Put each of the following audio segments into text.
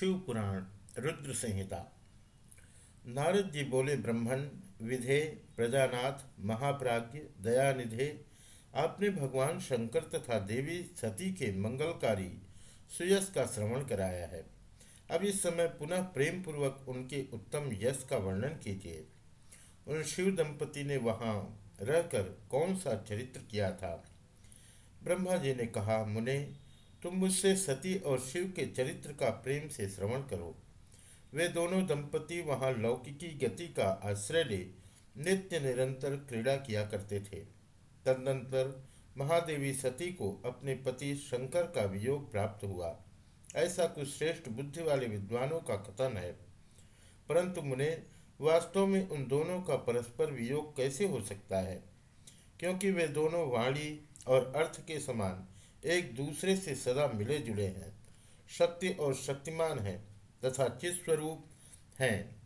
शिव पुराण रुद्र संहिता। नारद जी बोले ब्रह्मण विधे, प्रजानाथ महाप्राज्य दयानिधे, आपने भगवान शंकर तथा देवी सती के मंगलकारी सुयश का श्रवण कराया है। अब इस समय पुनः प्रेम पूर्वक उनके उत्तम यश का वर्णन कीजिए। उन शिव दंपति ने वहाँ रहकर कौन सा चरित्र किया था? ब्रह्मा जी ने कहा, मुने तुम मुझसे सती और शिव के चरित्र का प्रेम से श्रवण करो। वे दोनों दंपति वहाँ लौकिकी गति का आश्रय ले नित्य निरंतर क्रीड़ा किया करते थे। तदनंतर महादेवी सती को अपने पति शंकर का वियोग प्राप्त हुआ। ऐसा कुछ श्रेष्ठ बुद्धि वाले विद्वानों का कथन है। परंतु मुने, वास्तव में उन दोनों का परस्पर वियोग कैसे हो सकता है? क्योंकि वे दोनों वाणी और अर्थ के समान एक दूसरे से सदा मिले जुले हैं। शक्ति और शक्तिमान हैं तथा चित स्वरूप हैं।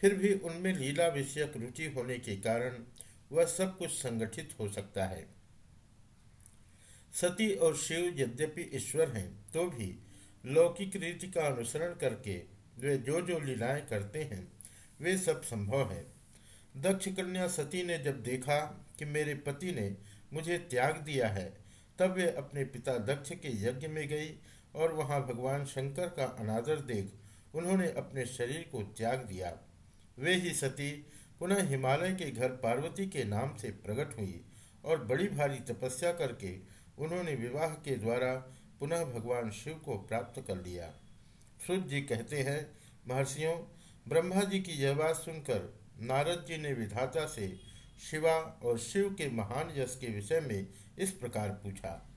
फिर भी उनमें लीला विषयक रुचि होने के कारण वह सब कुछ संगठित हो सकता है। सती और शिव यद्यपि ईश्वर हैं तो भी लौकिक रीति का अनुसरण करके वे जो जो लीलाएँ करते हैं, वे सब संभव है। दक्ष कन्या सती ने जब देखा कि मेरे पति ने मुझे त्याग दिया है तब वे अपने पिता दक्ष के यज्ञ में गई और वहाँ भगवान शंकर का अनादर देख उन्होंने अपने शरीर को त्याग दिया। वे ही सती पुनः हिमालय के घर पार्वती के नाम से प्रकट हुई और बड़ी भारी तपस्या करके उन्होंने विवाह के द्वारा पुनः भगवान शिव को प्राप्त कर लिया। श्रुत जी कहते हैं, महर्षियों, ब्रह्मा जी की यह बात सुनकर नारद जी ने विधाता से शिवा और शिव के महान यश के विषय में इस प्रकार पूछा।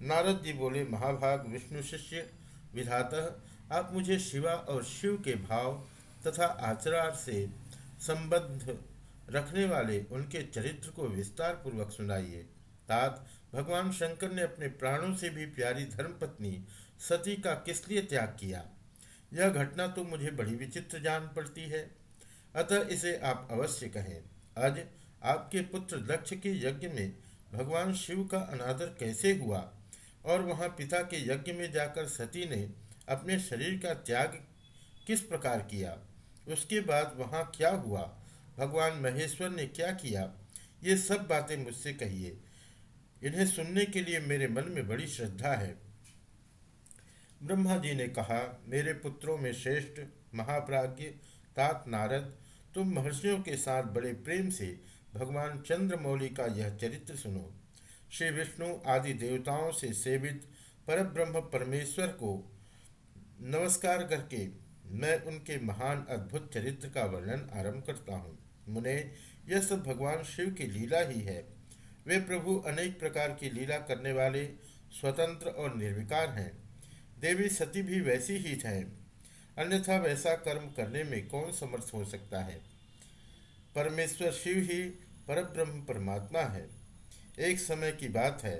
नारद जी बोले, महाभाग, विष्णु शिष्य, विधाता, आप मुझे शिवा और शिव के भाव तथा आचरण से संबद्ध रखने वाले उनके चरित्र को विस्तार पूर्वक सुनाइए। तात, भगवान शंकर ने अपने प्राणों से भी प्यारी धर्मपत्नी सती का किस लिए त्याग किया? यह घटना तो मुझे बड़ी विचित्र जान पड़ती है। अतः इसे आप अवश्य कहें। आज आपके पुत्र दक्ष के यज्ञ में भगवान शिव का अनादर कैसे हुआ? और वहाँ पिता के यज्ञ में जाकर सती ने अपने शरीर का त्याग किस प्रकार किया? उसके बाद वहाँ क्या हुआ? भगवान महेश्वर ने क्या किया? ये सब बातें मुझसे कहिए। इन्हें सुनने के लिए मेरे मन में बड़ी श्रद्धा है। ब्रह्मा जी ने कहा, मेरे पुत्रों में श्रेष्ठ महाप्राज्य तात नारद, तुम महर्षियों के साथ बड़े प्रेम से भगवान चंद्रमौली का यह चरित्र सुनो। श्री विष्णु आदि देवताओं से सेवित परब्रह्म परमेश्वर को नमस्कार करके मैं उनके महान अद्भुत चरित्र का वर्णन आरंभ करता हूँ। मुने, यह सब भगवान शिव की लीला ही है। वे प्रभु अनेक प्रकार की लीला करने वाले, स्वतंत्र और निर्विकार हैं। देवी सती भी वैसी ही है। अन्यथा वैसा कर्म करने में कौन समर्थ हो सकता है? परमेश्वर शिव ही परब्रह्म परमात्मा है। एक समय की बात है।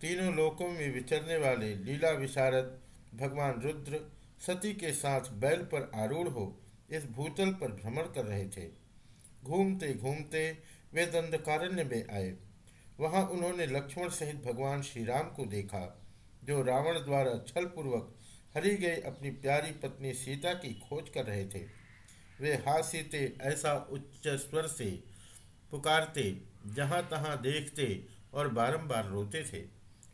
तीनों लोकों में विचरने वाले लीला विशारद, भगवान रुद्र, सती के साथ बैल पर आरूढ़ हो इस भूतल पर भ्रमण कर रहे थे। घूमते घूमते वे दंडकारण्य में आए। वहाँ उन्होंने लक्ष्मण सहित भगवान श्री राम को देखा, जो रावण द्वारा छल पूर्वक हरी गई अपनी प्यारी पत्नी सीता की खोज कर रहे थे। वे हा सीते ऐसा उच्च स्वर से पुकारते, जहाँ तहां देखते और बारंबार रोते थे।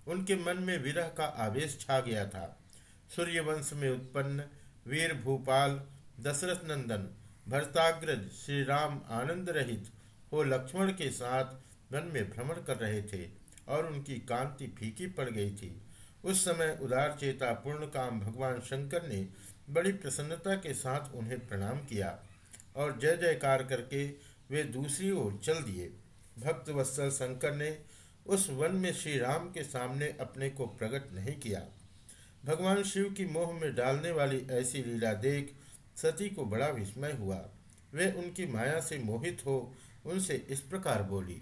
उनके मन में विरह का आवेश छा गया था। सूर्यवंश में उत्पन्न वीर भूपाल दशरथ नंदन, भरताग्रज श्री राम आनंद रहित हो लक्ष्मण के साथ वन में भ्रमण कर रहे थे और उनकी कांति फीकी पड़ गई थी। उस समय उदार चेता पूर्ण काम भगवान शंकर ने बड़ी प्रसन्नता के साथ उन्हें प्रणाम किया और जय जयकार करके वे दूसरी ओर चल दिए। भक्त वत्सल शंकर ने उस वन में श्री राम के सामने अपने को प्रकट नहीं किया। भगवान शिव की मोह में डालने वाली ऐसी लीला देख सती को बड़ा विस्मय हुआ। वे उनकी माया से मोहित हो उनसे इस प्रकार बोली